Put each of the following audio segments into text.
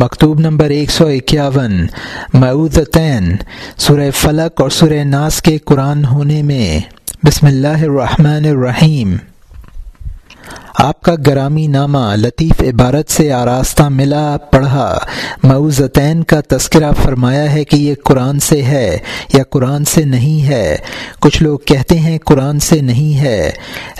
مکتوب نمبر ایک سو اکیاون معودتین سورہ فلق اور سورہ ناس کے قرآن ہونے میں۔ بسم اللہ الرحمن الرحیم۔ آپ کا گرامی نامہ لطیف عبارت سے آراستہ ملا پڑھا۔ معوزتین کا تذکرہ فرمایا ہے کہ یہ قرآن سے ہے یا قرآن سے نہیں ہے۔ کچھ لوگ کہتے ہیں قرآن سے نہیں ہے۔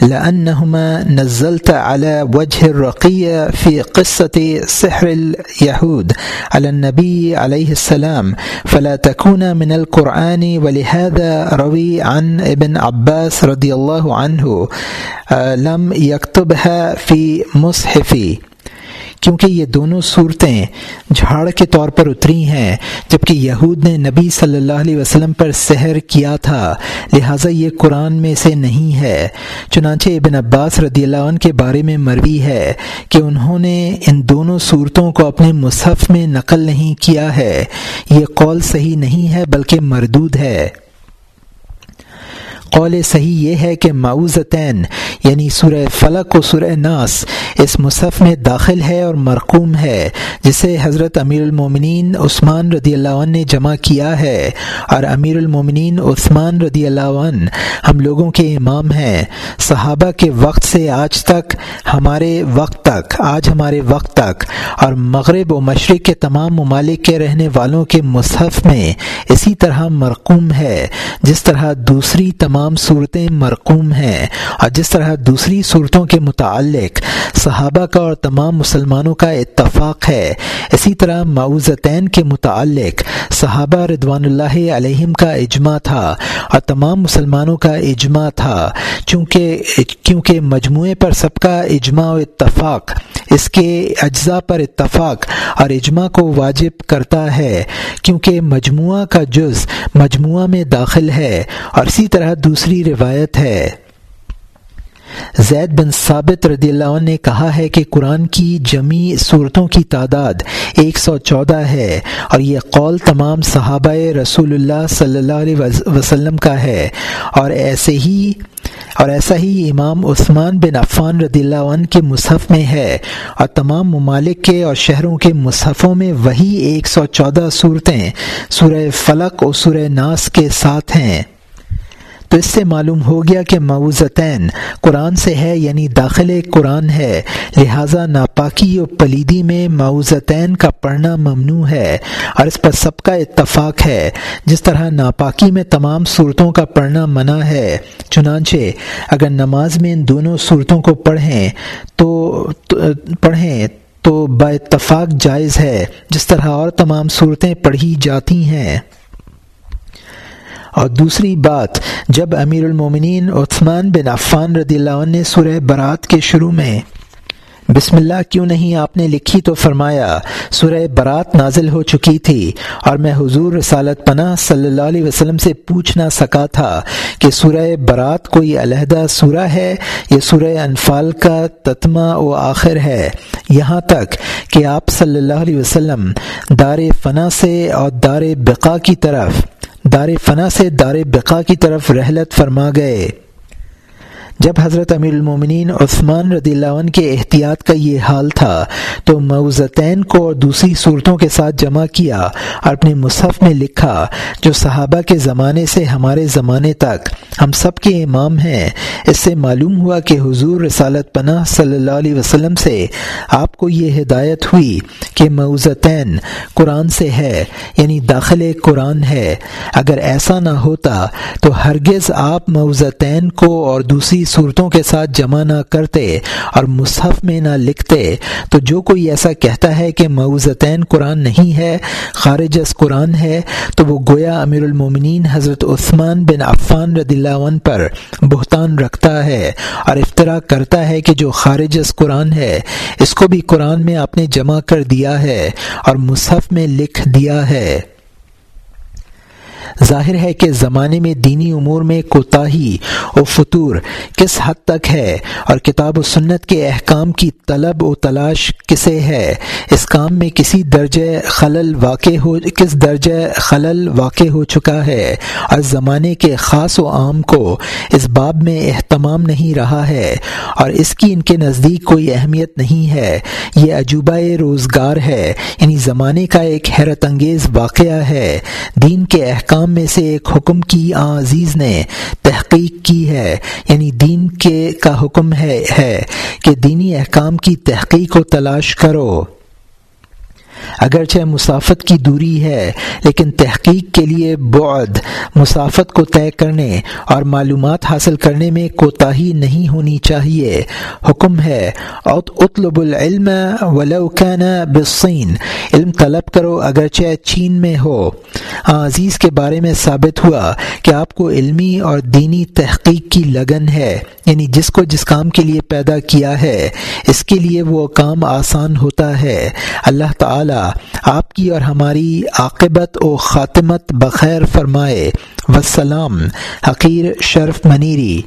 لأنہما نزلت على وجہ الرقی فی قصة سحر اليہود على النبی علیہ السلام۔ فلا تكون من القرآن ولهذا روی عن ابن عباس رضی اللہ عنہ۔ لم یکتبها فی مصحفی، کیونکہ یہ دونوں صورتیں جھاڑ کے طور پر اتری ہیں، جبکہ یہود نے نبی صلی اللہ علیہ وسلم پر سحر کیا تھا، لہٰذا یہ قرآن میں سے نہیں ہے۔ چنانچہ ابن عباس رضی اللہ عنہ کے بارے میں مروی ہے کہ انہوں نے ان دونوں صورتوں کو اپنے مصحف میں نقل نہیں کیا ہے۔ یہ قول صحیح نہیں ہے، بلکہ مردود ہے۔ قول صحیح یہ ہے کہ معوزتین یعنی سورہ فلق و سورہ ناس اس مصحف میں داخل ہے اور مرقوم ہے، جسے حضرت امیر المومنین عثمان رضی اللہ عنہ نے جمع کیا ہے۔ اور امیر المومنین عثمان رضی اللہ عنہ ہم لوگوں کے امام ہیں۔ صحابہ کے وقت سے آج تک، ہمارے وقت تک، آج ہمارے وقت تک۔ اور مغرب و مشرق کے تمام ممالک کے رہنے والوں کے مصحف میں اسی طرح مرقوم ہے۔ جس طرح دوسری تمام صورتیں مرقوم ہیں اور جس طرح دوسری صورتوں کے متعلق صحابہ کا اور تمام مسلمانوں کا اتفاق ہے۔ اسی طرح معوزتین کے متعلق صحابہ ردوان اللہ علیہم کا اجماع تھا اور تمام مسلمانوں کا اجماع تھا، چونکہ، کیونکہ مجموعے پر سب کا اجماع و اتفاق اس کے اجزاء پر اتفاق اور اجماع کو واجب کرتا ہے، کیونکہ مجموعہ کا جز مجموعہ میں داخل ہے۔ اور اسی طرح دوسری روایت ہے۔ زید بن ثابت رضی اللہ عنہ نے کہا ہے کہ قرآن کی جمی صورتوں کی تعداد ایک سو چودہ ہے اور یہ قول تمام صحابہ رسول اللہ صلی اللہ علیہ وسلم کا ہے اور ایسے ہی اور ایسا ہی امام عثمان بن عفان رضی اللہ عنہ کے مصحف میں ہے اور تمام ممالک کے اور شہروں کے مصحفوں میں وہی ایک سو چودہ صورتیں سورہ فلق اور سورہ ناس کے ساتھ ہیں۔ تو اس سے معلوم ہو گیا کہ معوزتین قرآن سے ہے یعنی داخل قرآن ہے۔ لہٰذا ناپاکی و پلیدی میں معوزتین کا پڑھنا ممنوع ہے۔ اور اس پر سب کا اتفاق ہے۔ جس طرح ناپاکی میں تمام صورتوں کا پڑھنا منع ہے، چنانچہ اگر نماز میں ان دونوں صورتوں کو پڑھیں تو پڑھیں تو با اتفاق جائز ہے۔ جس طرح اور تمام صورتیں پڑھی جاتی ہیں۔ اور دوسری بات، جب امیر المومنین عثمان بن عفان رضی اللہ عنہ نے سورہ برات کے شروع میں بسم اللہ کیوں نہیں آپ نے لکھی تو فرمایا، سورہ برات نازل ہو چکی تھی اور میں حضور رسالت پناہ صلی اللہ علیہ وسلم سے پوچھ نہ سکا تھا کہ سورہ برات کوئی علیحدہ سورہ ہے یہ سورہ انفال کا تتمہ و آخر ہے۔ یہاں تک کہ آپ صلی اللہ علیہ وسلم دار فنا سے اور دار بقا کی طرف دار فنا سے دار بقا کی طرف رحلت فرما گئے۔ جب حضرت امیر المومنین عثمان رضی اللہ عنہ کے احتیاط کا یہ حال تھا، تو معوزتین کو اور دوسری صورتوں کے ساتھ جمع کیا اور اپنے مصحف میں لکھا، جو صحابہ کے زمانے سے ہمارے زمانے تک ہم سب کے امام ہیں، اس سے معلوم ہوا کہ حضور رسالت پناہ صلی اللہ علیہ وسلم سے آپ کو یہ ہدایت ہوئی کہ معوزتین قرآن سے ہے یعنی داخل قرآن ہے۔ اگر ایسا نہ ہوتا تو ہرگز آپ معوزتین کو اور دوسری صورتوں کے ساتھ جمع نہ کرتے اور مصحف میں نہ لکھتے، تو جو کوئی ایسا کہتا ہے کہ معوزتین قرآن نہیں ہے، خارج از قرآن ہے، تو وہ گویا امیر المومنین حضرت عثمان بن عفان رضی اللہ عنہ پر بہتان رکھتا ہے اور افطرا کرتا ہے کہ جو خارج از قرآن ہے، اس کو بھی قرآن میں آپ نے جمع کر دیا ہے اور مصحف میں لکھ دیا ہے۔ ظاہر ہے کہ زمانے میں دینی امور میں کوتاہی و فطور کس حد تک ہے اور کتاب و سنت کے احکام کی طلب و تلاش کسے ہے؟ اس کام میں کسی درجہ خلل واقع ہو، کس درجہ خلل واقع ہو چکا ہے؟ اور زمانے کے خاص و عام کو اس باب میں اہتمام نہیں رہا ہے اور اس کی ان کے نزدیک کوئی اہمیت نہیں ہے۔ یہ عجوبہ روزگار ہے یعنی زمانے کا ایک حیرت انگیز واقعہ ہے۔ دین کے احکام میں سے ایک حکم کی عزیز نے تحقیق کی ہے یعنی دین کے کا حکم ہے ہے کہ دینی احکام کی تحقیق و تلاش کرو۔ اگرچہ مسافت کی دوری ہے، لیکن تحقیق کے لیے بعد، مسافت کو طے کرنے اور معلومات حاصل کرنے میں کوتاہی نہیں ہونی چاہیے۔ حکم ہے، اطلب العلم ولو كان بالصین۔ علم طلب کرو اگرچہ چین میں ہو۔ ہاں، عزیز کے بارے میں ثابت ہوا کہ آپ کو علمی اور دینی تحقیق کی لگن ہے یعنی جس کو جس کام کے لیے پیدا کیا ہے، اس کے لیے وہ کام آسان ہوتا ہے۔ اللہ تعالی تعالی آپ کی اور ہماری عاقبت و خاتمت بخیر فرمائے۔ وسلام حقیر شرف منیری۔